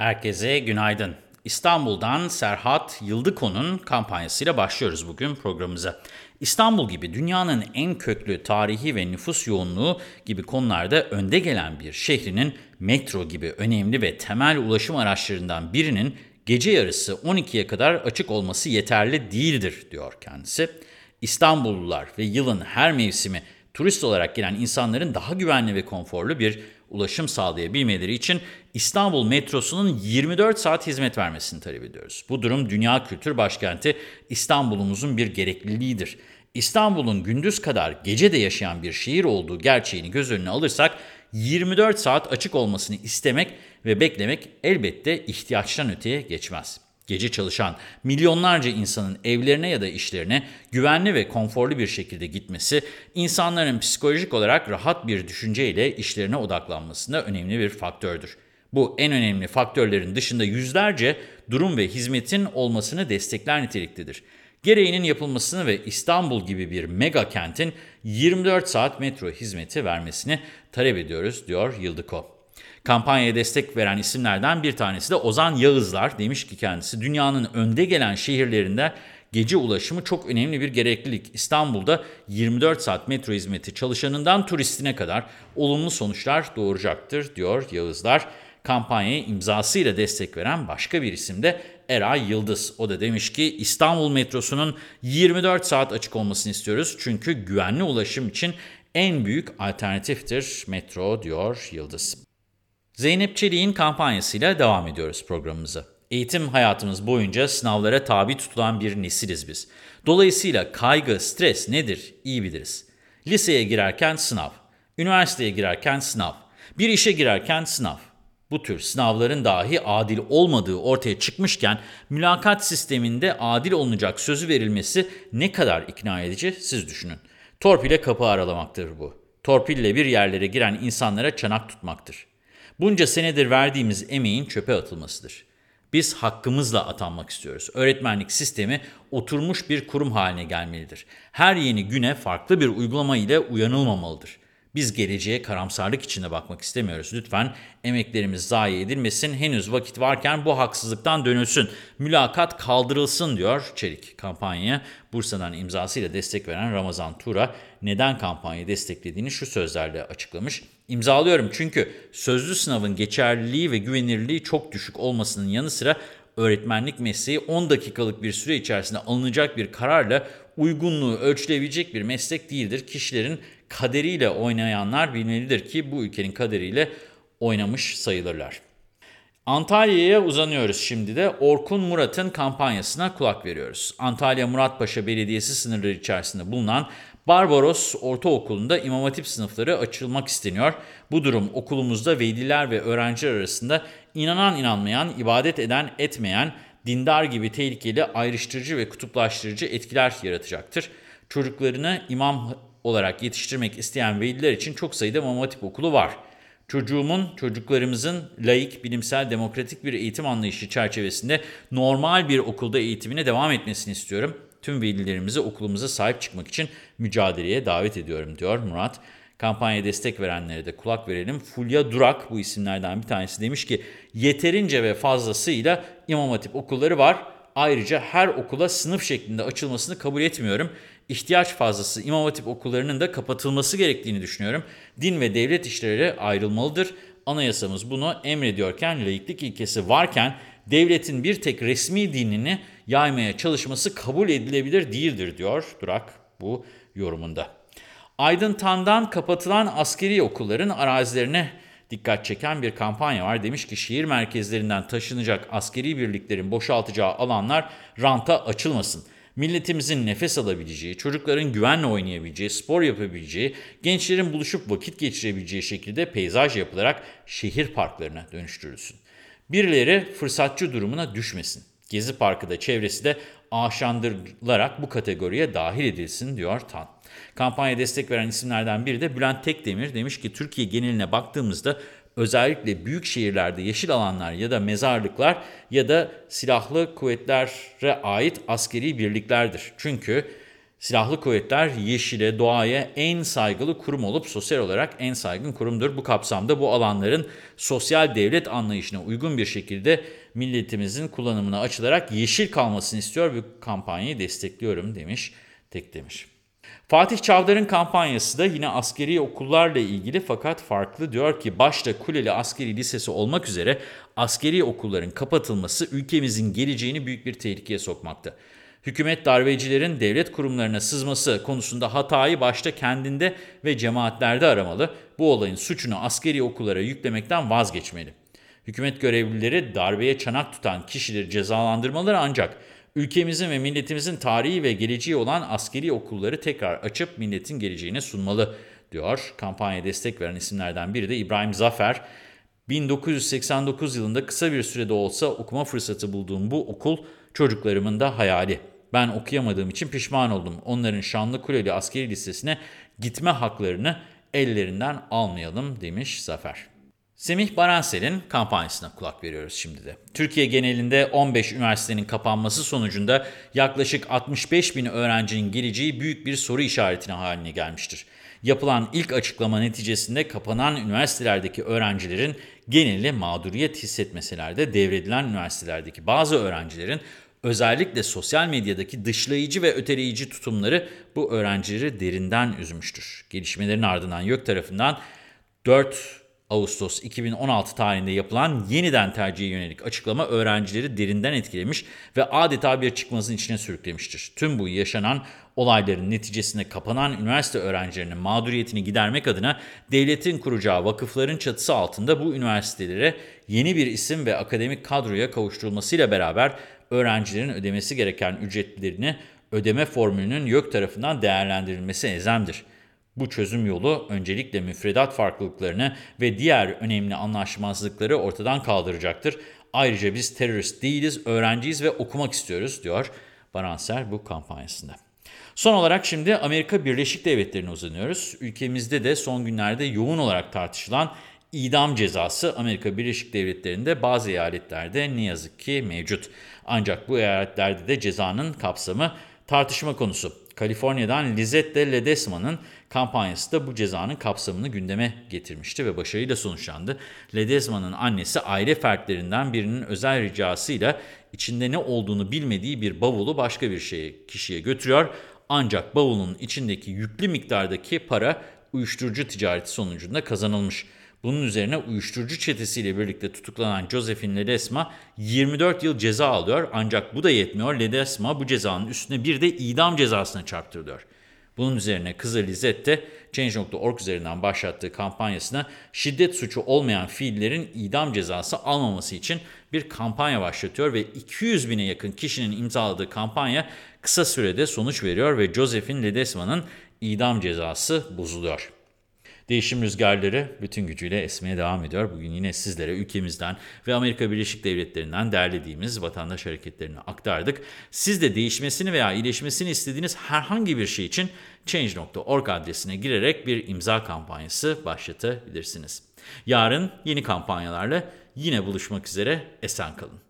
Herkese günaydın. İstanbul'dan Serhat Yıldıko'nun kampanyasıyla başlıyoruz bugün programımıza. İstanbul gibi dünyanın en köklü tarihi ve nüfus yoğunluğu gibi konularda önde gelen bir şehrinin metro gibi önemli ve temel ulaşım araçlarından birinin gece yarısı 12'ye kadar açık olması yeterli değildir diyor kendisi. İstanbullular ve yılın her mevsimi turist olarak gelen insanların daha güvenli ve konforlu bir ulaşım sağlayabilmeleri için İstanbul metrosunun 24 saat hizmet vermesini talep ediyoruz. Bu durum dünya kültür başkenti İstanbul'umuzun bir gerekliliğidir. İstanbul'un gündüz kadar gece de yaşayan bir şehir olduğu gerçeğini göz önüne alırsak 24 saat açık olmasını istemek ve beklemek elbette ihtiyaçtan öteye geçmez gece çalışan milyonlarca insanın evlerine ya da işlerine güvenli ve konforlu bir şekilde gitmesi, insanların psikolojik olarak rahat bir düşünceyle işlerine odaklanmasında önemli bir faktördür. Bu en önemli faktörlerin dışında yüzlerce durum ve hizmetin olmasını destekler niteliktedir. Gereğinin yapılmasını ve İstanbul gibi bir mega kentin 24 saat metro hizmeti vermesini talep ediyoruz, diyor Yıldıko. Kampanyaya destek veren isimlerden bir tanesi de Ozan Yağızlar. Demiş ki kendisi dünyanın önde gelen şehirlerinde gece ulaşımı çok önemli bir gereklilik. İstanbul'da 24 saat metro hizmeti çalışanından turistine kadar olumlu sonuçlar doğuracaktır diyor Yağızlar. Kampanyaya imzasıyla destek veren başka bir isim de Eray Yıldız. O da demiş ki İstanbul metrosunun 24 saat açık olmasını istiyoruz. Çünkü güvenli ulaşım için en büyük alternatiftir metro diyor Yıldız. Zeynep Çelik'in kampanyasıyla devam ediyoruz programımıza. Eğitim hayatımız boyunca sınavlara tabi tutulan bir nesiliz biz. Dolayısıyla kaygı, stres nedir iyi biliriz. Liseye girerken sınav, üniversiteye girerken sınav, bir işe girerken sınav. Bu tür sınavların dahi adil olmadığı ortaya çıkmışken mülakat sisteminde adil olunacak sözü verilmesi ne kadar ikna edici siz düşünün. Torpile kapı aralamaktır bu. Torpille bir yerlere giren insanlara çanak tutmaktır. Bunca senedir verdiğimiz emeğin çöpe atılmasıdır. Biz hakkımızla atanmak istiyoruz. Öğretmenlik sistemi oturmuş bir kurum haline gelmelidir. Her yeni güne farklı bir uygulama ile uyanılmamalıdır. Biz geleceğe karamsarlık içinde bakmak istemiyoruz. Lütfen emeklerimiz zayi edilmesin. Henüz vakit varken bu haksızlıktan dönülsün. Mülakat kaldırılsın diyor Çelik. Kampanya Bursa'dan imzasıyla destek veren Ramazan Tura neden kampanyayı desteklediğini şu sözlerle açıklamış. İmzalıyorum çünkü sözlü sınavın geçerliliği ve güvenilirliği çok düşük olmasının yanı sıra öğretmenlik mesleği 10 dakikalık bir süre içerisinde alınacak bir kararla uygunluğu ölçülebilecek bir meslek değildir. Kişilerin kaderiyle oynayanlar bilmelidir ki bu ülkenin kaderiyle oynamış sayılırlar. Antalya'ya uzanıyoruz şimdi de Orkun Murat'ın kampanyasına kulak veriyoruz. Antalya Muratpaşa Belediyesi sınırları içerisinde bulunan Barbaros Ortaokulu'nda İmam Hatip sınıfları açılmak isteniyor. Bu durum okulumuzda veliler ve öğrenciler arasında inanan inanmayan, ibadet eden etmeyen, dindar gibi tehlikeli ayrıştırıcı ve kutuplaştırıcı etkiler yaratacaktır. Çocuklarını imam olarak yetiştirmek isteyen veliler için çok sayıda İmam Hatip okulu var. Çocuğumun, çocuklarımızın laik, bilimsel, demokratik bir eğitim anlayışı çerçevesinde normal bir okulda eğitimine devam etmesini istiyorum. Tüm velilerimizi okulumuza sahip çıkmak için mücadeleye davet ediyorum diyor Murat. Kampanyaya destek verenlere de kulak verelim. Fulya Durak bu isimlerden bir tanesi demiş ki yeterince ve fazlasıyla İmam Hatip okulları var. Ayrıca her okula sınıf şeklinde açılmasını kabul etmiyorum. İhtiyaç fazlası İmam Hatip okullarının da kapatılması gerektiğini düşünüyorum. Din ve devlet işleri ayrılmalıdır. Anayasamız bunu emrediyorken, laiklik ilkesi varken devletin bir tek resmi dinini yaymaya çalışması kabul edilebilir değildir diyor Durak bu yorumunda. Aydın Tan'dan kapatılan askeri okulların arazilerine dikkat çeken bir kampanya var. Demiş ki şehir merkezlerinden taşınacak askeri birliklerin boşaltacağı alanlar ranta açılmasın. Milletimizin nefes alabileceği, çocukların güvenle oynayabileceği, spor yapabileceği, gençlerin buluşup vakit geçirebileceği şekilde peyzaj yapılarak şehir parklarına dönüştürülsün. Birileri fırsatçı durumuna düşmesin. Gezi Parkı da çevresi de aşandırılarak bu kategoriye dahil edilsin diyor TAN. Kampanya destek veren isimlerden biri de Bülent Tekdemir demiş ki Türkiye geneline baktığımızda özellikle büyük şehirlerde yeşil alanlar ya da mezarlıklar ya da silahlı kuvvetlere ait askeri birliklerdir. Çünkü Silahlı kuvvetler yeşile, doğaya en saygılı kurum olup sosyal olarak en saygın kurumdur. Bu kapsamda bu alanların sosyal devlet anlayışına uygun bir şekilde milletimizin kullanımına açılarak yeşil kalmasını istiyor ve kampanyayı destekliyorum demiş Tekdemir. Fatih Çavdar'ın kampanyası da yine askeri okullarla ilgili fakat farklı diyor ki başta Kuleli Askeri Lisesi olmak üzere askeri okulların kapatılması ülkemizin geleceğini büyük bir tehlikeye sokmakta. Hükümet darbecilerin devlet kurumlarına sızması konusunda hatayı başta kendinde ve cemaatlerde aramalı. Bu olayın suçunu askeri okullara yüklemekten vazgeçmeli. Hükümet görevlileri darbeye çanak tutan kişileri cezalandırmaları ancak ülkemizin ve milletimizin tarihi ve geleceği olan askeri okulları tekrar açıp milletin geleceğine sunmalı diyor. Kampanya destek veren isimlerden biri de İbrahim Zafer. 1989 yılında kısa bir sürede olsa okuma fırsatı bulduğum bu okul çocuklarımın da hayali. Ben okuyamadığım için pişman oldum. Onların Şanlı Kuleli Askeri Lisesi'ne gitme haklarını ellerinden almayalım demiş Zafer. Semih Baransel'in kampanyasına kulak veriyoruz şimdi de. Türkiye genelinde 15 üniversitenin kapanması sonucunda yaklaşık 65 bin öğrencinin geleceği büyük bir soru işaretine haline gelmiştir. Yapılan ilk açıklama neticesinde kapanan üniversitelerdeki öğrencilerin geneli mağduriyet hissetmeseler de devredilen üniversitelerdeki bazı öğrencilerin özellikle sosyal medyadaki dışlayıcı ve öteleyici tutumları bu öğrencileri derinden üzmüştür. Gelişmelerin ardından YÖK tarafından 4 Ağustos 2016 tarihinde yapılan yeniden tercihe yönelik açıklama öğrencileri derinden etkilemiş ve adeta bir çıkmazın içine sürüklemiştir. Tüm bu yaşanan olayların neticesinde kapanan üniversite öğrencilerinin mağduriyetini gidermek adına devletin kuracağı vakıfların çatısı altında bu üniversitelere yeni bir isim ve akademik kadroya kavuşturulmasıyla beraber öğrencilerin ödemesi gereken ücretlerini ödeme formülünün YÖK tarafından değerlendirilmesi ezemdir. Bu çözüm yolu öncelikle müfredat farklılıklarını ve diğer önemli anlaşmazlıkları ortadan kaldıracaktır. Ayrıca biz terörist değiliz, öğrenciyiz ve okumak istiyoruz diyor Baranser bu kampanyasında. Son olarak şimdi Amerika Birleşik Devletleri'ne uzanıyoruz. Ülkemizde de son günlerde yoğun olarak tartışılan idam cezası Amerika Birleşik Devletleri'nde bazı eyaletlerde ne yazık ki mevcut. Ancak bu eyaletlerde de cezanın kapsamı tartışma konusu. Kaliforniya'dan Lizette Ledesma'nın kampanyası da bu cezanın kapsamını gündeme getirmişti ve başarıyla sonuçlandı. Ledesma'nın annesi aile fertlerinden birinin özel ricasıyla içinde ne olduğunu bilmediği bir bavulu başka bir şeye, kişiye götürüyor. Ancak bavulun içindeki yüklü miktardaki para uyuşturucu ticareti sonucunda kazanılmış. Bunun üzerine uyuşturucu çetesiyle birlikte tutuklanan Josephine Ledesma 24 yıl ceza alıyor ancak bu da yetmiyor. Ledesma bu cezanın üstüne bir de idam cezasına çarptırılıyor. Bunun üzerine kızı Lizette Change.org üzerinden başlattığı kampanyasına şiddet suçu olmayan fiillerin idam cezası almaması için bir kampanya başlatıyor ve 200 bine yakın kişinin imzaladığı kampanya kısa sürede sonuç veriyor ve Josephine Ledesma'nın idam cezası bozuluyor. Değişim rüzgarları bütün gücüyle esmeye devam ediyor. Bugün yine sizlere ülkemizden ve Amerika Birleşik Devletleri'nden derlediğimiz vatandaş hareketlerini aktardık. Siz de değişmesini veya iyileşmesini istediğiniz herhangi bir şey için Change.org adresine girerek bir imza kampanyası başlatabilirsiniz. Yarın yeni kampanyalarla yine buluşmak üzere esen kalın.